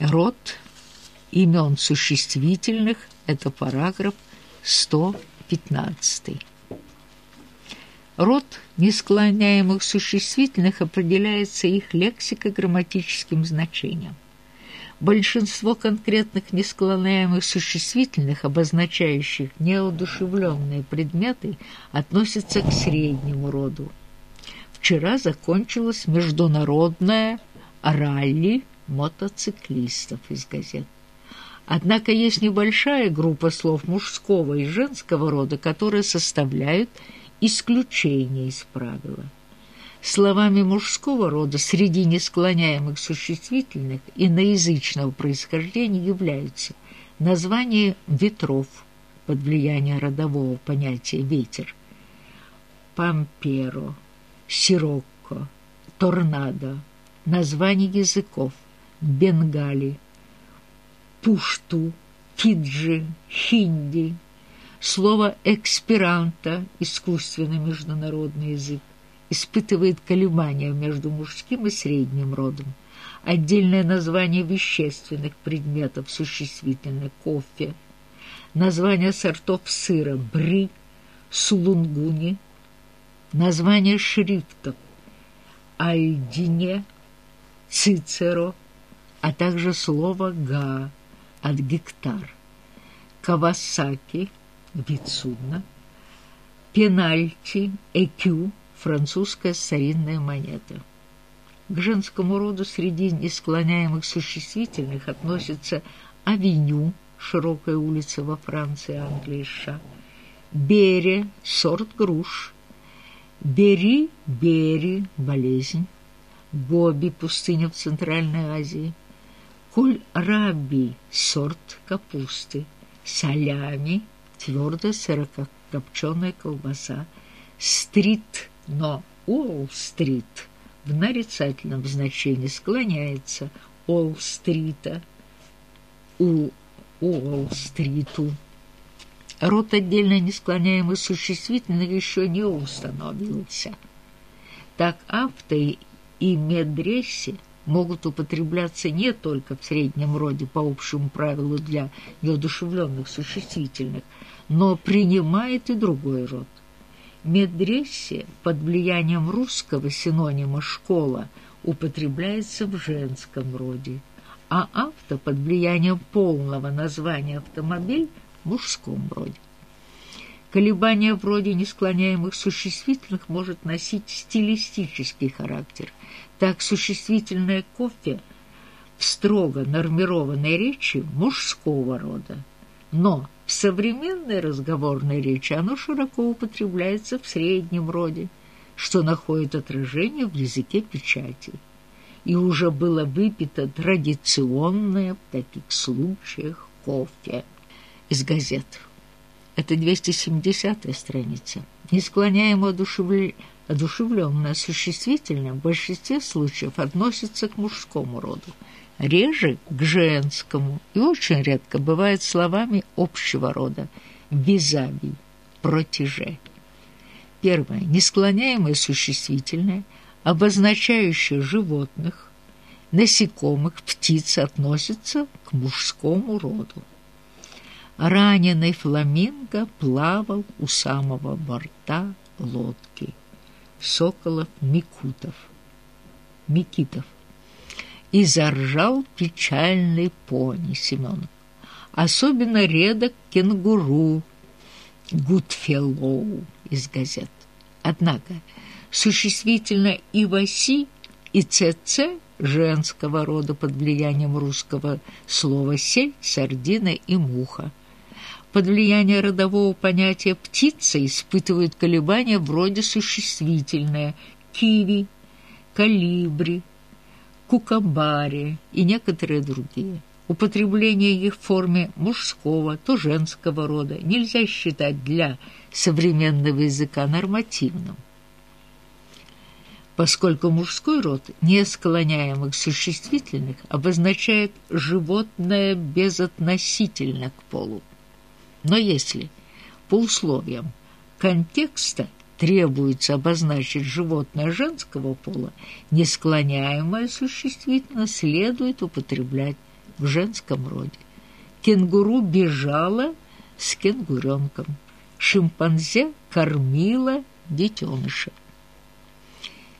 Род имен существительных – это параграф 115. Род несклоняемых существительных определяется их лексико-грамматическим значением. Большинство конкретных несклоняемых существительных, обозначающих неодушевленные предметы, относятся к среднему роду. Вчера закончилась международная ралли мотоциклистов из газет. Однако есть небольшая группа слов мужского и женского рода, которые составляют исключение из правила. Словами мужского рода среди несклоняемых существительных иноязычного происхождения являются название ветров под влиянием родового понятия «ветер», памперо, сирокко, торнадо, название языков, бенгали, пушту, фиджи, хинди, слово «экспиранто» — искусственный международный язык, испытывает колебания между мужским и средним родом. Отдельное название вещественных предметов существительное кофе, название сортов сыра бри, сулунгуни, название шрифтов альдине, цицеро, а также слово га от гектар, кавасаки, вид судна, пенальти, экю, французская старинная монета. К женскому роду среди несклоняемых существительных относятся авеню, широкая улица во Франции, Англии, США, бере, сорт груш, бери, бери, болезнь, гоби, пустыня в Центральной Азии, куль-раби, сорт капусты, солями, твердая сырокопченая колбаса, стрит, но Уолл-стрит в нарицательном значении склоняется Уолл-стрита, у Уолл-стриту. Род отдельно несклоняемый существительных еще не установился. Так авто и медрессе могут употребляться не только в среднем роде по общему правилу для неодушевленных существительных, но принимает и другой род. Медресе под влиянием русского синонима «школа» употребляется в женском роде, а авто под влиянием полного названия «автомобиль» в мужском роде. Колебание в роде несклоняемых существительных может носить стилистический характер. Так существительное «кофе» в строго нормированной речи мужского рода, но в современной разговорной речи оно широко употребляется в среднем роде, что находит отражение в языке печати. И уже было выпито традиционное в таких случаях кофе из газет. Это 270-я страница. Несклоняемо одушевленное одушевленное существительное в большинстве случаев относится к мужскому роду – реже к женскому и очень редко бывает словами общего рода «визави», «протеже». Первое. Несклоняемое существительное, обозначающее животных, насекомых, птиц, относится к мужскому роду. Раненый фламинго плавал у самого борта лодки. Соколов Микутов. Микитов и заржал печальный пони Семенов. Особенно редок кенгуру Гудфеллоу из газет. Однако существительно и «васи», и «цц» женского рода под влиянием русского слова «сель», «сардина» и «муха». Под влиянием родового понятия «птица» испытывают колебания вроде существительное «киви», «калибри», кукабаре и некоторые другие. Употребление их в форме мужского, то женского рода нельзя считать для современного языка нормативным, поскольку мужской род несклоняемых существительных обозначает животное безотносительно к полу. Но если по условиям контекста требуется обозначить животное женского пола, несклоняемое существительно следует употреблять в женском роде. Кенгуру бежала с кенгуренком. Шимпанзе кормила детеныша.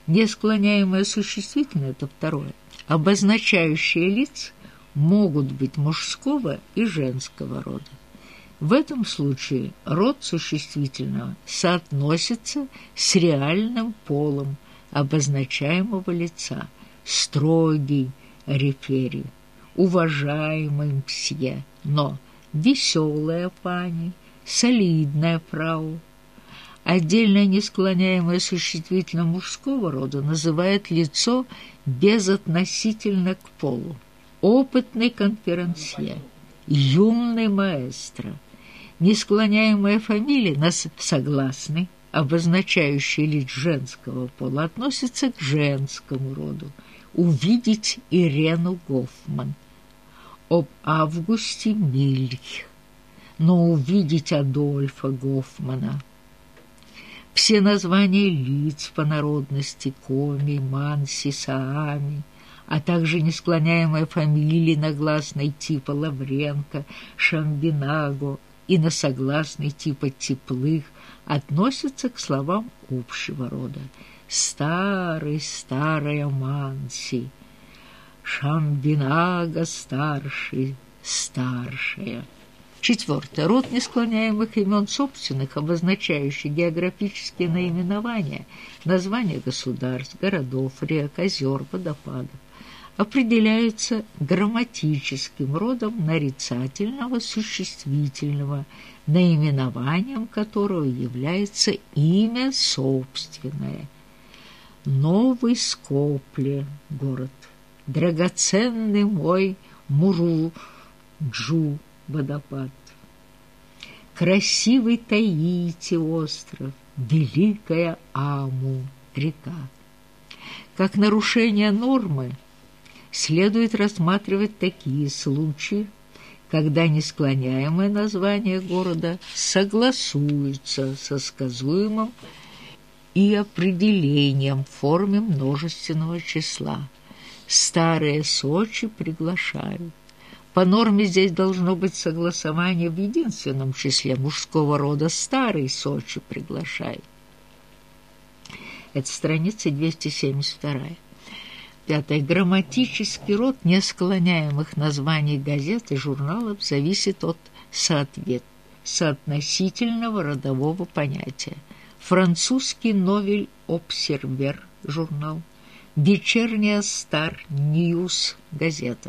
Несклоняемое существительное – это второе. Обозначающие лиц могут быть мужского и женского рода. В этом случае род существительного соотносится с реальным полом обозначаемого лица, строгий рефери, уважаемый мсье, но веселая пани, солидная фрау. Отдельное несклоняемое существительное мужского рода называет лицо безотносительно к полу. Опытный конферансье, юный маэстро – Несклоняемая фамилия нас согласны, обозначающие лиц женского пола, относится к женскому роду. Увидеть Ирену Гофман. Об Августе Мильх. Но увидеть Адольфа Гофмана. Все названия лиц по народности Коми, Манси, Саами, а также несклоняемая фамилии нагласной типа Лавренко, Шамбинаго, и на согласный типа теплых относятся к словам общего рода. Старый, старая Манси, Шамбинага старший, старшая. Четвертое. Род несклоняемых имен собственных, обозначающий географические наименования, названия государств, городов, рек, озер, водопадов определяются грамматическим родом нарицательного существительного, наименованием которого является имя собственное. Новый Скопле – город, драгоценный мой Муру-Джу – водопад, красивый Таити – остров, великая Аму – река. Как нарушение нормы – следует рассматривать такие случаи, когда несклоняемое название города согласуется со сказуемым и определением в форме множественного числа. Старые Сочи приглашают. По норме здесь должно быть согласование в единственном числе мужского рода «Старый Сочи приглашает». Это страница 272. Пятое. Грамматический род несклоняемых названий газет и журналов зависит от соответ, соотносительного родового понятия. Французский «Nouvel Observateur» журнал, вечерняя «Star News» газета.